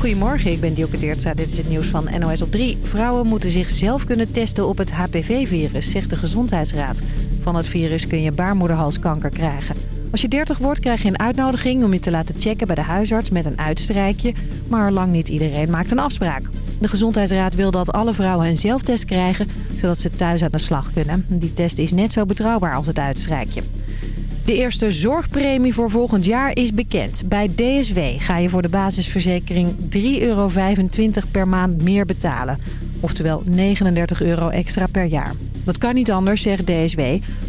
Goedemorgen, ik ben Teertstra. Dit is het nieuws van NOS op 3. Vrouwen moeten zichzelf kunnen testen op het HPV-virus, zegt de Gezondheidsraad. Van het virus kun je baarmoederhalskanker krijgen. Als je 30 wordt krijg je een uitnodiging om je te laten checken bij de huisarts met een uitstrijkje. Maar lang niet iedereen maakt een afspraak. De Gezondheidsraad wil dat alle vrouwen een zelftest krijgen, zodat ze thuis aan de slag kunnen. Die test is net zo betrouwbaar als het uitstrijkje. De eerste zorgpremie voor volgend jaar is bekend. Bij DSW ga je voor de basisverzekering 3,25 euro per maand meer betalen. Oftewel 39 euro extra per jaar. Dat kan niet anders, zegt DSW,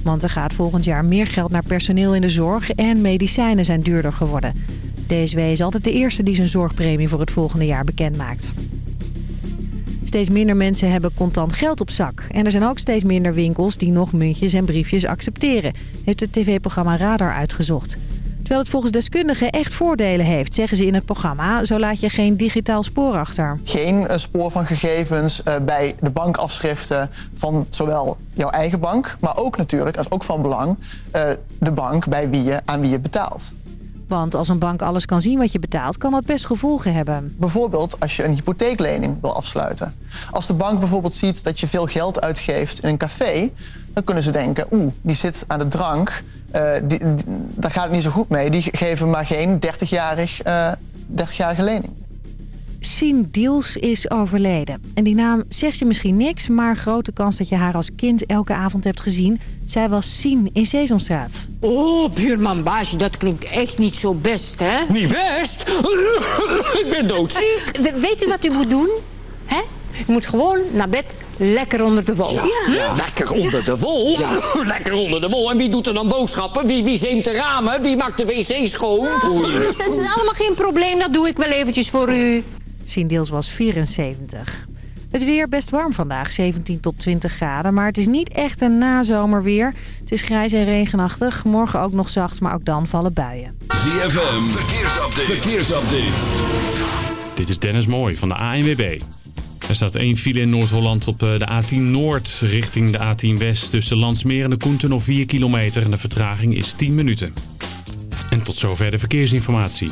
want er gaat volgend jaar meer geld naar personeel in de zorg en medicijnen zijn duurder geworden. DSW is altijd de eerste die zijn zorgpremie voor het volgende jaar bekend maakt. Steeds minder mensen hebben contant geld op zak. En er zijn ook steeds minder winkels die nog muntjes en briefjes accepteren, heeft het tv-programma Radar uitgezocht. Terwijl het volgens deskundigen echt voordelen heeft, zeggen ze in het programma. Zo laat je geen digitaal spoor achter. Geen eh, spoor van gegevens eh, bij de bankafschriften van zowel jouw eigen bank... maar ook natuurlijk, is ook van belang, eh, de bank bij wie je, aan wie je betaalt. Want als een bank alles kan zien wat je betaalt, kan dat best gevolgen hebben. Bijvoorbeeld als je een hypotheeklening wil afsluiten. Als de bank bijvoorbeeld ziet dat je veel geld uitgeeft in een café... dan kunnen ze denken, oeh, die zit aan de drank... Uh, die, daar gaat het niet zo goed mee. Die geven maar geen 30-jarig, uh, 30-jarige lening. Sien Diels is overleden. En die naam zegt je misschien niks, maar grote kans dat je haar als kind elke avond hebt gezien. Zij was Sien in Sesamstraat. Oh, buurman Baasje, dat klinkt echt niet zo best, hè? Niet best? Ik ben doodziek. weet u wat u moet doen? Hè? Je moet gewoon naar bed lekker onder de wol. Ja. Hm? Lekker onder de wol? Ja. lekker onder de wol. En wie doet er dan boodschappen? Wie, wie zeemt de ramen? Wie maakt de wc schoon? dat is allemaal geen probleem. Dat doe ik wel eventjes voor u. Sien Deels was 74. Het weer best warm vandaag, 17 tot 20 graden. Maar het is niet echt een nazomerweer. Het is grijs en regenachtig. Morgen ook nog zacht, maar ook dan vallen buien. ZFM, verkeersupdate. verkeersupdate. Dit is Dennis Mooij van de ANWB. Er staat één file in Noord-Holland op eh, de A10 Noord richting de A10 West. Tussen Landsmeer en de Koenten of 4 kilometer. En de vertraging is 10 minuten. En tot zover de verkeersinformatie.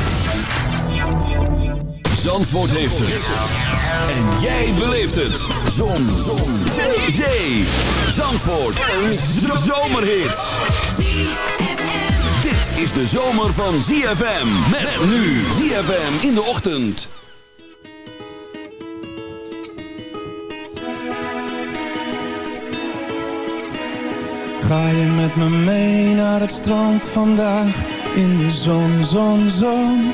Zandvoort heeft het. En jij beleeft het. Zon. Zon. Zee. Zee. Zandvoort. Een zomerhit. Dit is de zomer van ZFM. Met nu ZFM in de ochtend. Ga je met me mee naar het strand vandaag? In de zon, zon, zon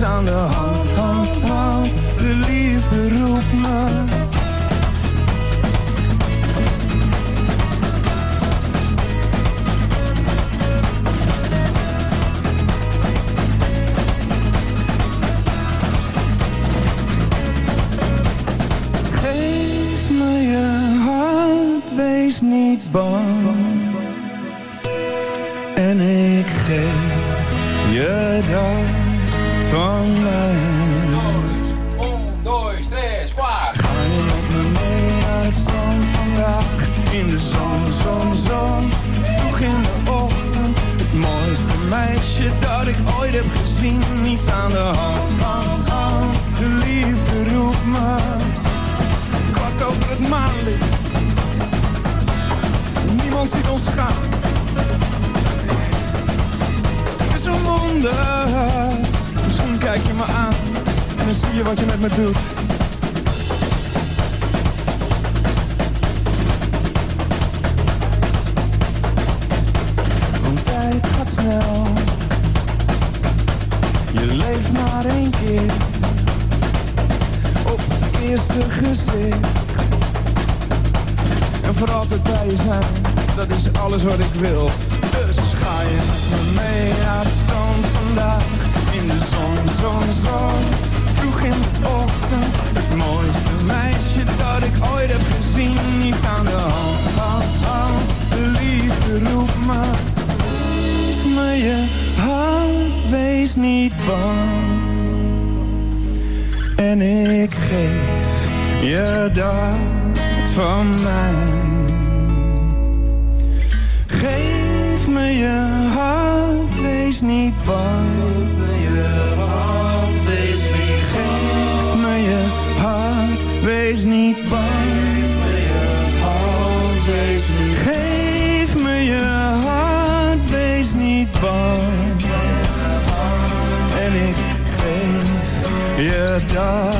Gezien. Niets aan de. De liefde roept me. Geef me je hand, wees niet bang. En ik geef je dat van mij. Geef me je hand, wees niet bang. Je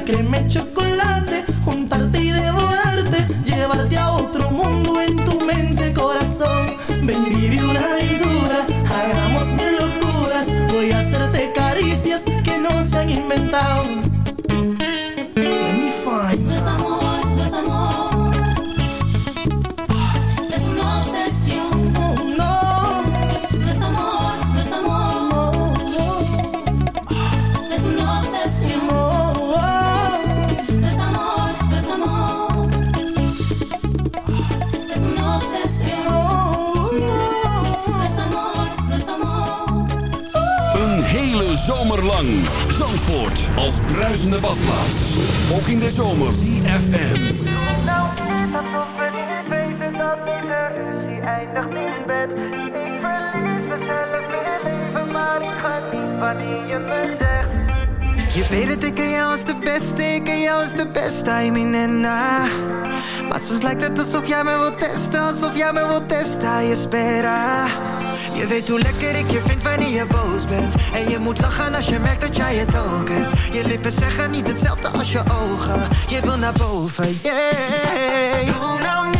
la crema chocolate bruisende badplaats. Ook in de zomer. CFM. Nou net alsof we niet weten dat deze ruzie eindigt in bed. Ik verlies mezelf in het leven, maar ik ga niet wanneer je me zegt. Je weet het, ik ken jou als de beste, ik ken jou als de beste, I en na. Maar soms lijkt het alsof jij me wilt testen, alsof jij me wilt testen, je spera. Je weet hoe lekker ik je vind wanneer je boos bent. En je moet lachen als je merkt dat jij het ook hebt. Je lippen zeggen niet hetzelfde als je ogen. Je wil naar boven, yeah. Doe nou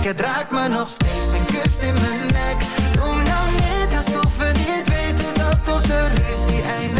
Het raakt me nog steeds en kust in mijn nek. Doe nou niet alsof we niet weten dat onze ruzie eindigt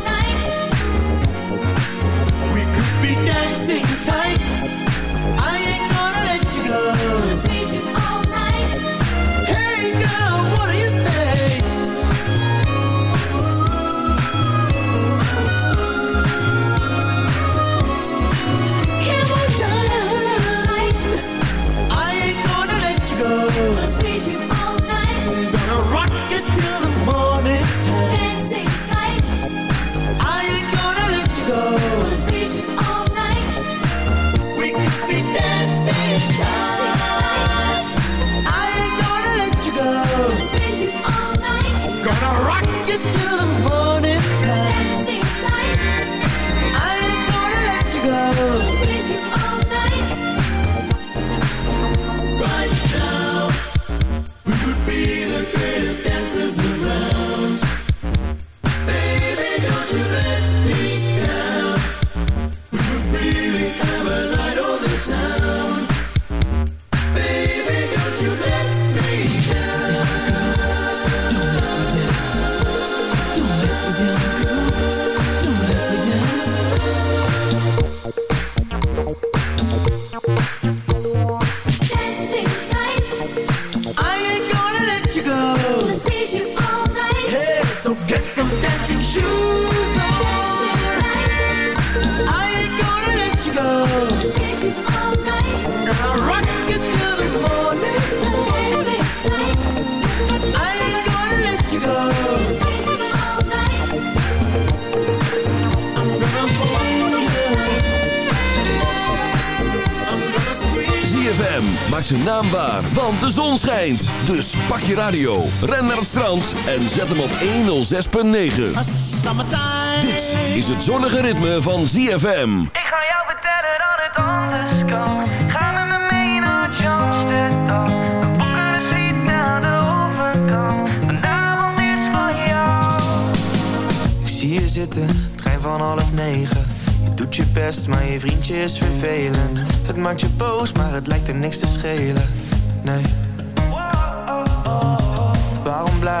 dancing schijnt. Dus pak je radio, ren naar het strand en zet hem op 106.9. Dit is het zonnige ritme van ZFM. Ik ga jou vertellen dat het anders kan. Ga met me mee naar Amsterdam. Ik zie je zitten, trein van half negen. Je doet je best, maar je vriendje is vervelend. Het maakt je boos, maar het lijkt er niks te schelen. Nee.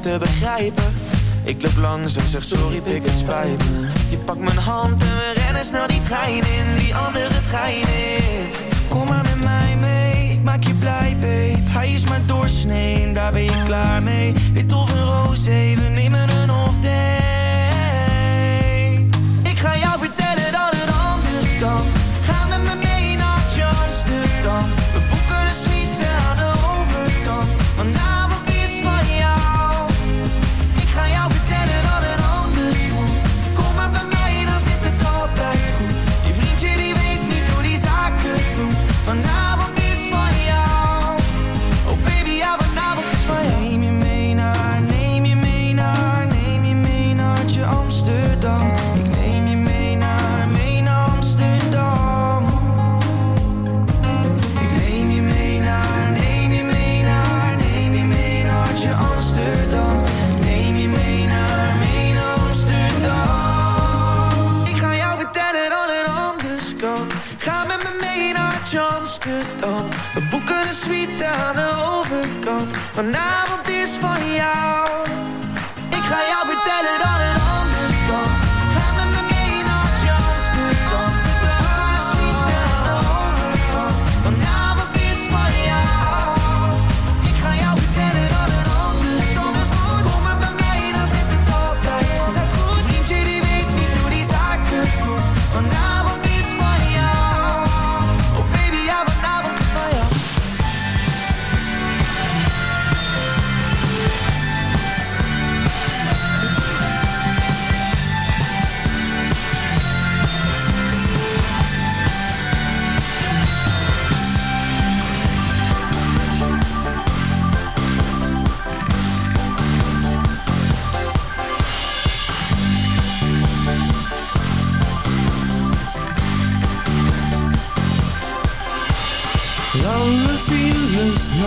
Te begrijpen. Ik loop langs en zeg sorry, pik het spijt me. Je pakt mijn hand en we rennen snel die trein in, die andere trein in. Kom maar met mij mee, ik maak je blij, babe. Hij is maar doorsnee, daar ben je klaar mee. Wit of een roze, we nemen een off day. Ik ga jou vertellen dat het anders kan. Amsterdam. We boeken een suite aan de overkant. Vanavond is van jou.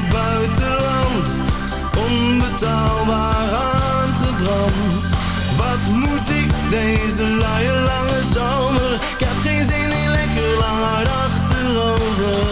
het buitenland onbetaalbaar aangebrand. Wat moet ik deze luie lange zomer? Ik heb geen zin in lekker lang achterover.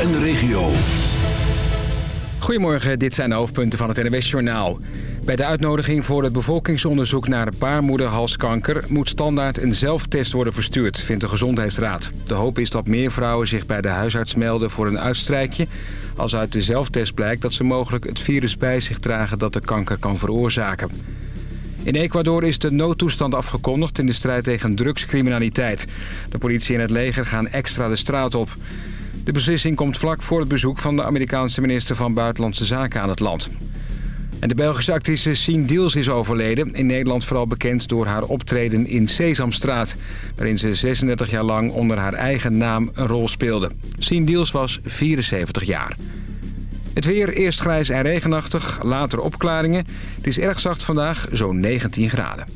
en de regio. Goedemorgen, dit zijn de hoofdpunten van het NWS-journaal. Bij de uitnodiging voor het bevolkingsonderzoek naar baarmoederhalskanker... moet standaard een zelftest worden verstuurd, vindt de Gezondheidsraad. De hoop is dat meer vrouwen zich bij de huisarts melden voor een uitstrijkje... als uit de zelftest blijkt dat ze mogelijk het virus bij zich dragen... dat de kanker kan veroorzaken. In Ecuador is de noodtoestand afgekondigd in de strijd tegen drugscriminaliteit. De politie en het leger gaan extra de straat op. De beslissing komt vlak voor het bezoek van de Amerikaanse minister van Buitenlandse Zaken aan het land. En de Belgische actrice Sien Diels is overleden. In Nederland vooral bekend door haar optreden in Sesamstraat... waarin ze 36 jaar lang onder haar eigen naam een rol speelde. Sien Diels was 74 jaar. Het weer eerst grijs en regenachtig, later opklaringen. Het is erg zacht vandaag, zo'n 19 graden.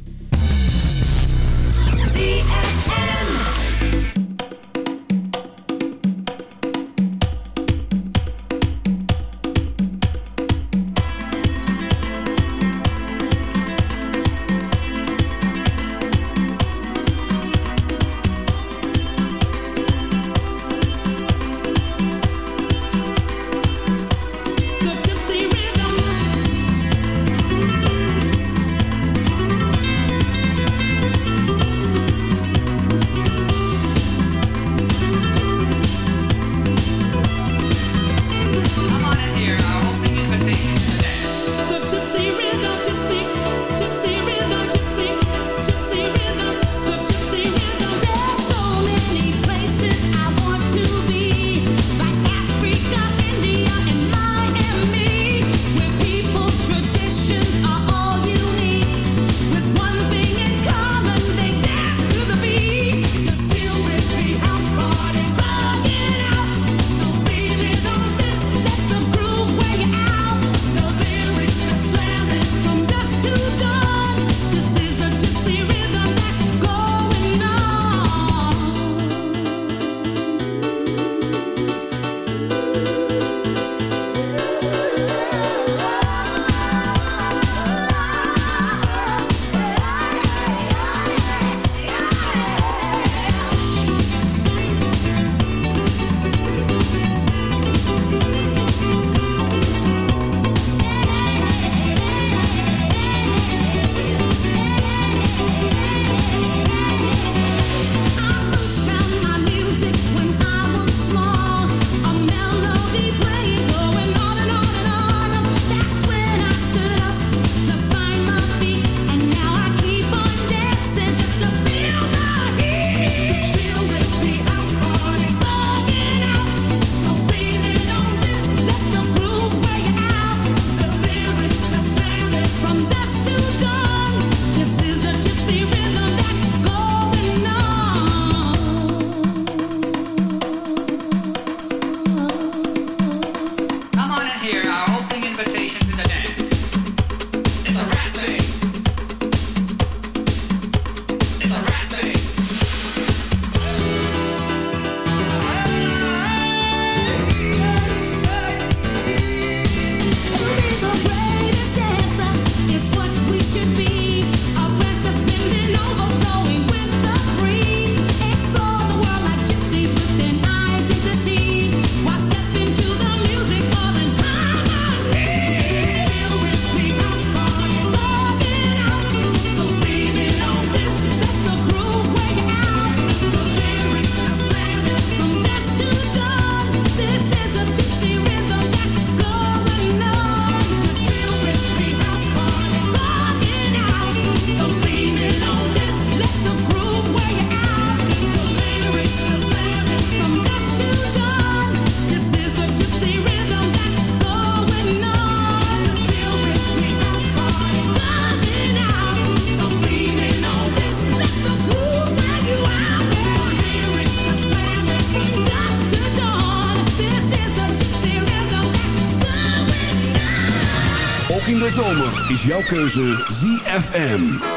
Is jouw keuze ZFM.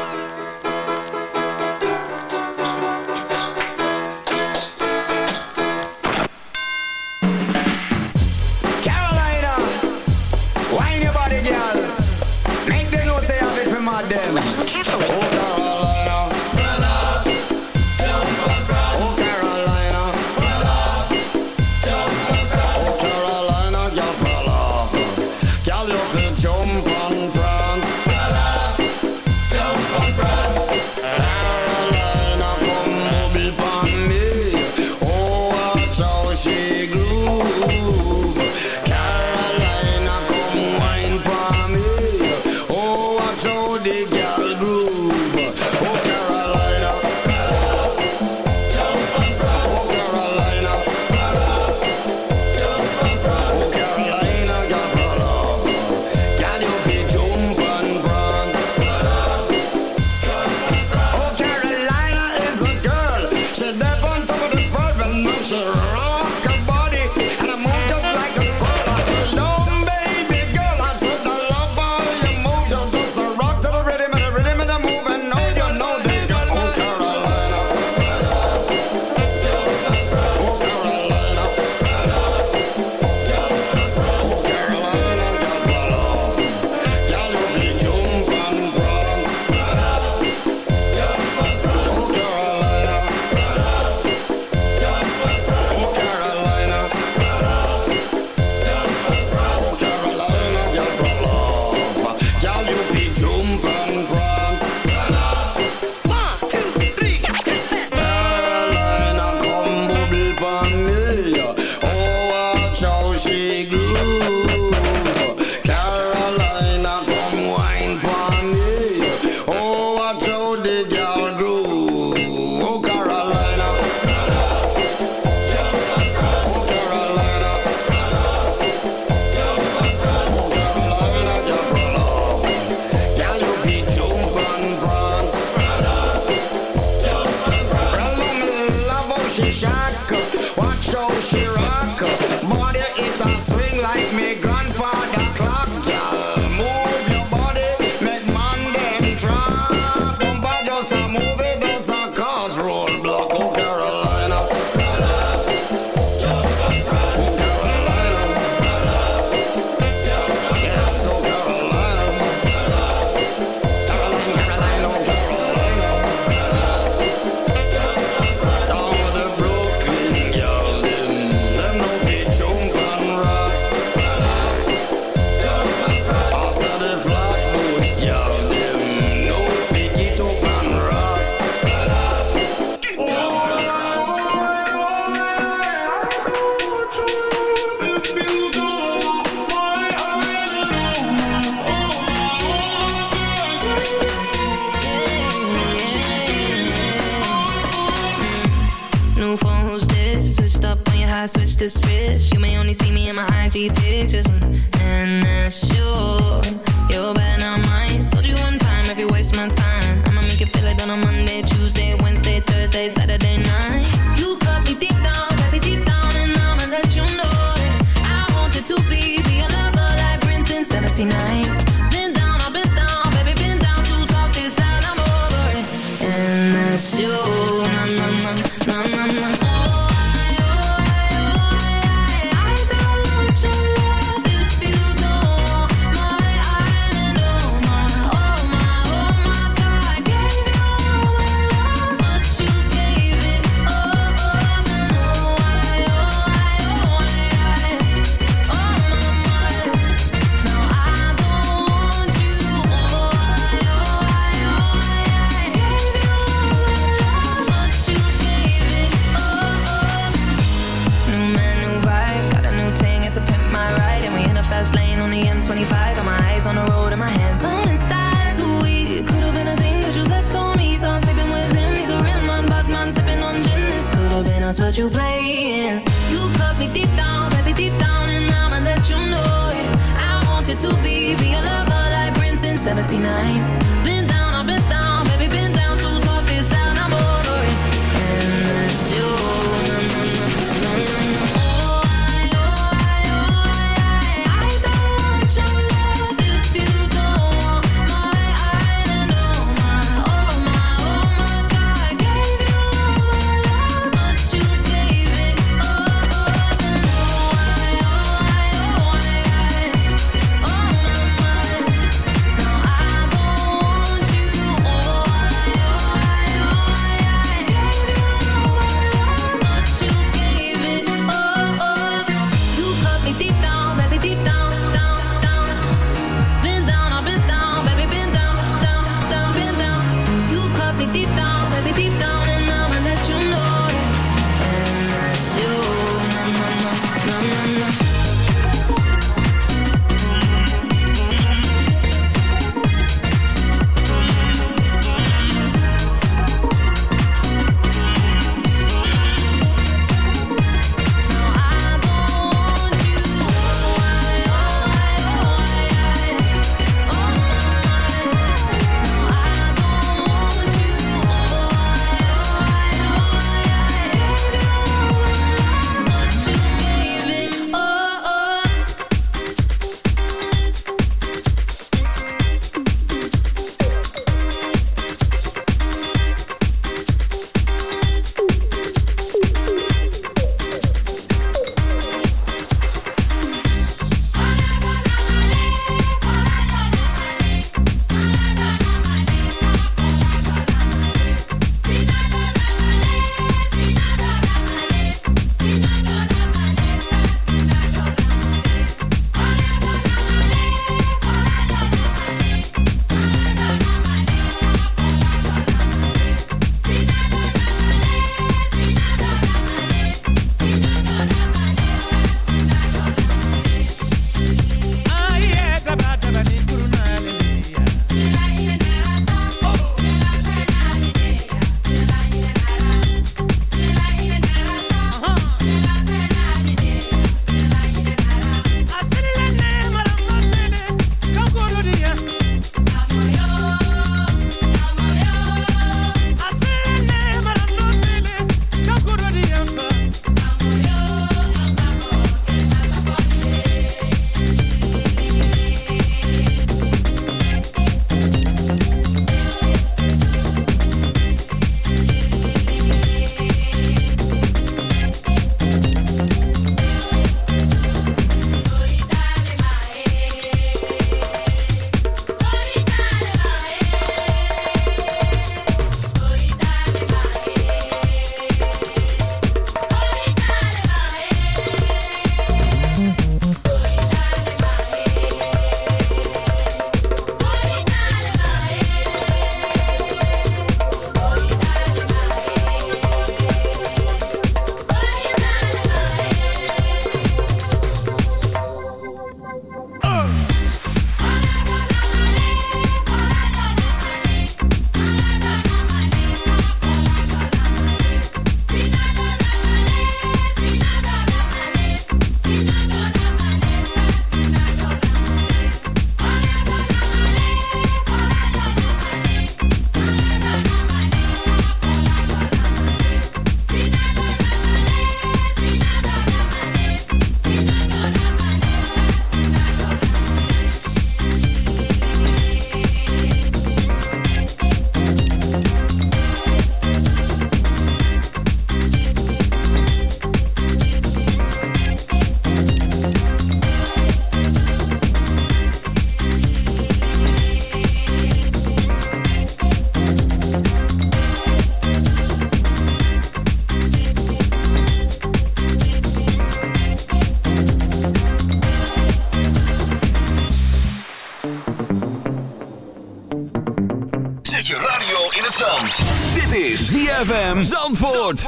ZFM Zandvoort.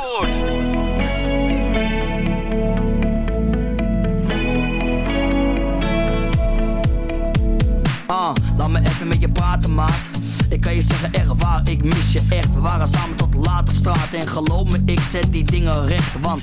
Ah, laat me even met je praten, maat. Ik kan je zeggen, echt waar, ik mis je echt. We waren samen tot laat op straat. En geloof me, ik zet die dingen recht. Want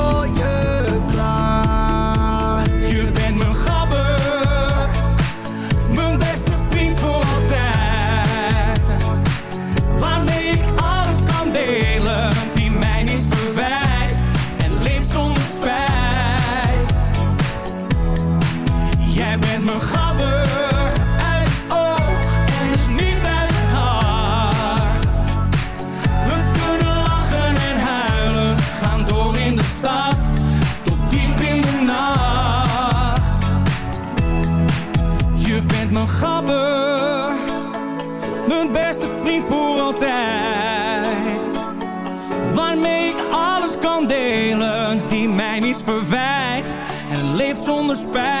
zonder spijt.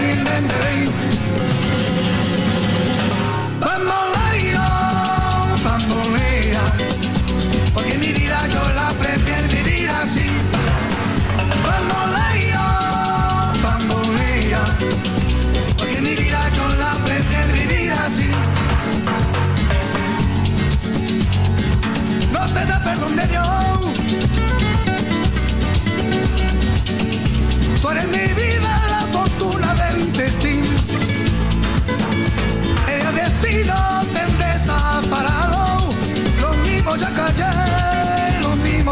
Bamboleo, bambolea, porque mi vida yo la prefiero vivir así. Bamboleo, bambolea, porque mi vida yo la prefiero vivir así. No te da perdón de Dios, tú eres mi vida.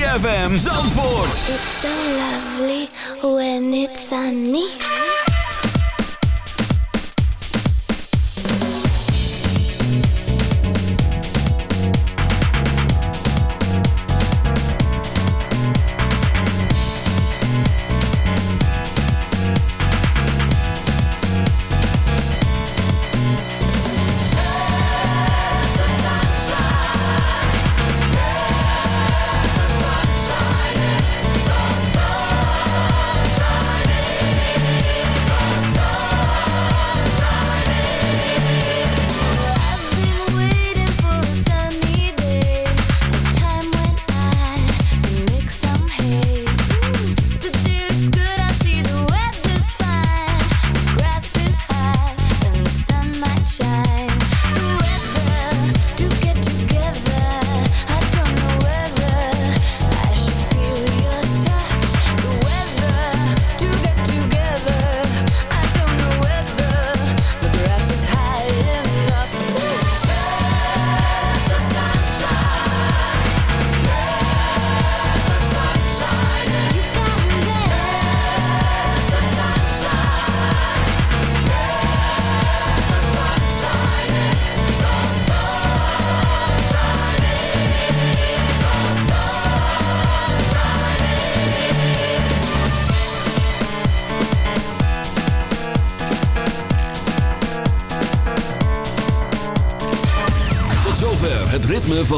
ZFM Zandvoort. It's so lovely when it's sunny.